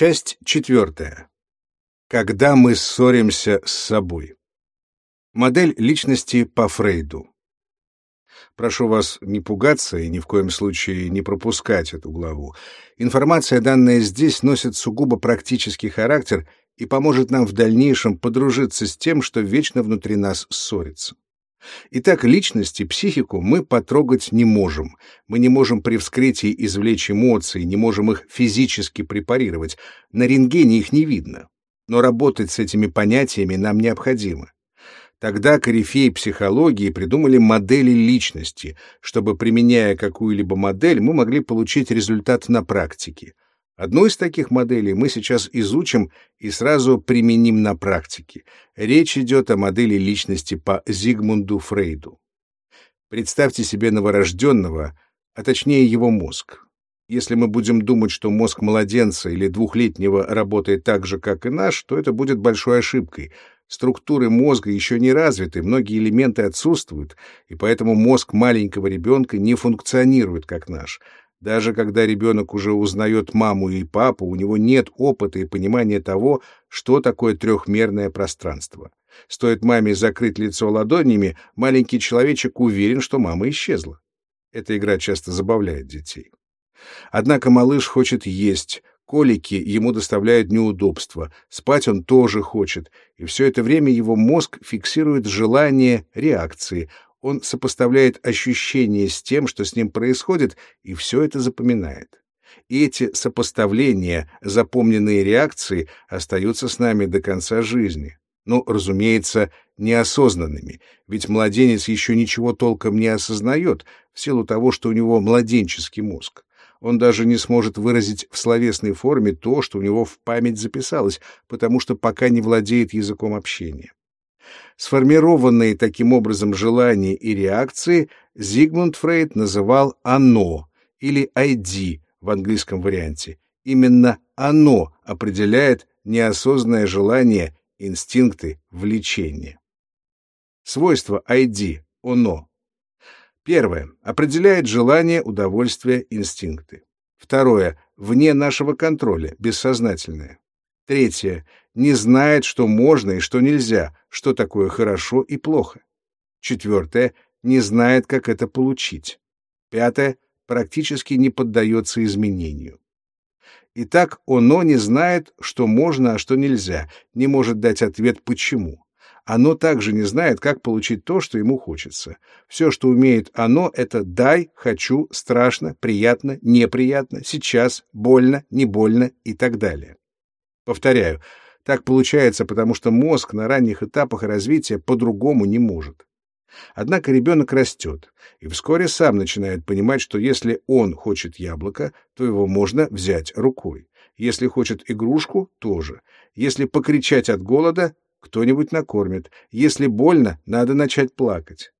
Часть четвертая. Когда мы ссоримся с собой. Модель личности по Фрейду. Прошу вас не пугаться и ни в коем случае не пропускать эту главу. Информация, данная здесь, носит сугубо практический характер и поможет нам в дальнейшем подружиться с тем, что вечно внутри нас ссорится. Итак, личность и психику мы потрогать не можем. Мы не можем при вскрытии извлечь эмоции, не можем их физически препарировать. На рентгене их не видно. Но работать с этими понятиями нам необходимо. Тогда корифеи психологии придумали модели личности, чтобы, применяя какую-либо модель, мы могли получить результат на практике. Одну из таких моделей мы сейчас изучим и сразу применим на практике. Речь идет о модели личности по Зигмунду Фрейду. Представьте себе новорожденного, а точнее его мозг. Если мы будем думать, что мозг младенца или двухлетнего работает так же, как и наш, то это будет большой ошибкой. Структуры мозга еще не развиты, многие элементы отсутствуют, и поэтому мозг маленького ребенка не функционирует как наш — даже когда ребенок уже узнает маму и папу, у него нет опыта и понимания того, что такое трехмерное пространство. Стоит маме закрыть лицо ладонями, маленький человечек уверен, что мама исчезла. Эта игра часто забавляет детей. Однако малыш хочет есть, колики ему доставляют неудобства, спать он тоже хочет, и все это время его мозг фиксирует желание реакции, он сопоставляет ощущения с тем, что с ним происходит, и все это запоминает. И эти сопоставления, запомненные реакции, остаются с нами до конца жизни. Ну, разумеется, неосознанными, ведь младенец еще ничего толком не осознает, в силу того, что у него младенческий мозг. Он даже не сможет выразить в словесной форме то, что у него в память записалось, потому что пока не владеет языком общения. Сформированные таким образом желания и реакции Зигмунд Фрейд называл «оно» или «ID» в английском варианте. Именно оно определяет неосознанное желание, инстинкты, влечение. Свойство ID — оно. Первое. Определяет желание, удовольствие, инстинкты. Второе. Вне нашего контроля, бессознательное. Третье не знает, что можно и что нельзя, что такое хорошо и плохо. Четвертое — не знает, как это получить. Пятое — практически не поддается изменению. Итак, оно не знает, что можно, а что нельзя, не может дать ответ «почему». Оно также не знает, как получить то, что ему хочется. Все, что умеет оно, это «дай», «хочу», «страшно», «приятно», «неприятно», «сейчас», «больно», «не больно» и так далее. Повторяю, так получается, потому что мозг на ранних этапах развития по-другому не может. Однако ребенок растет, и вскоре сам начинает понимать, что если он хочет яблоко, то его можно взять рукой. Если хочет игрушку, тоже. Если покричать от голода, кто-нибудь накормит. Если больно, надо начать плакать.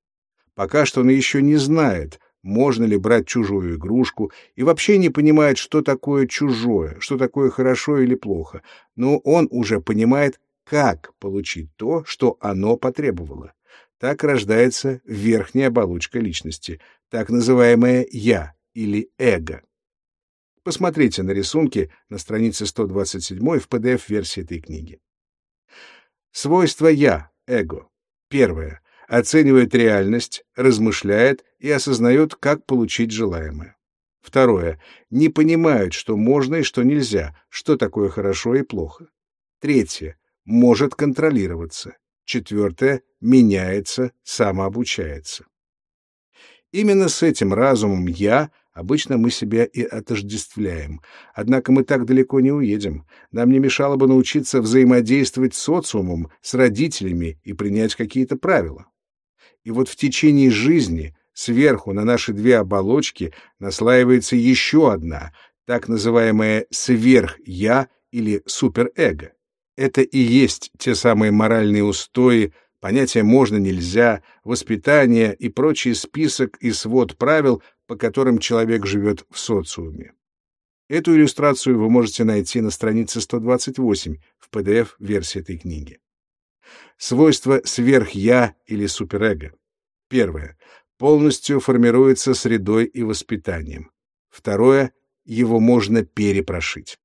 Пока что он еще не знает, можно ли брать чужую игрушку, и вообще не понимает, что такое чужое, что такое хорошо или плохо, но он уже понимает, как получить то, что оно потребовало. Так рождается верхняя оболочка личности, так называемое «я» или «эго». Посмотрите на рисунки на странице 127 в PDF-версии этой книги. Свойства «я», эго. Первое оценивает реальность, размышляет и осознает, как получить желаемое. Второе. Не понимает, что можно и что нельзя, что такое хорошо и плохо. Третье. Может контролироваться. Четвертое. Меняется, самообучается. Именно с этим разумом «я» обычно мы себя и отождествляем. Однако мы так далеко не уедем. Нам не мешало бы научиться взаимодействовать с социумом, с родителями и принять какие-то правила. И вот в течение жизни сверху на наши две оболочки наслаивается еще одна, так называемая сверх-я или суперэго. Это и есть те самые моральные устои, понятия «можно-нельзя», воспитание и прочий список и свод правил, по которым человек живет в социуме. Эту иллюстрацию вы можете найти на странице 128 в PDF-версии этой книги. Свойства сверх-я или суперэго. Первое. Полностью формируется средой и воспитанием. Второе. Его можно перепрошить.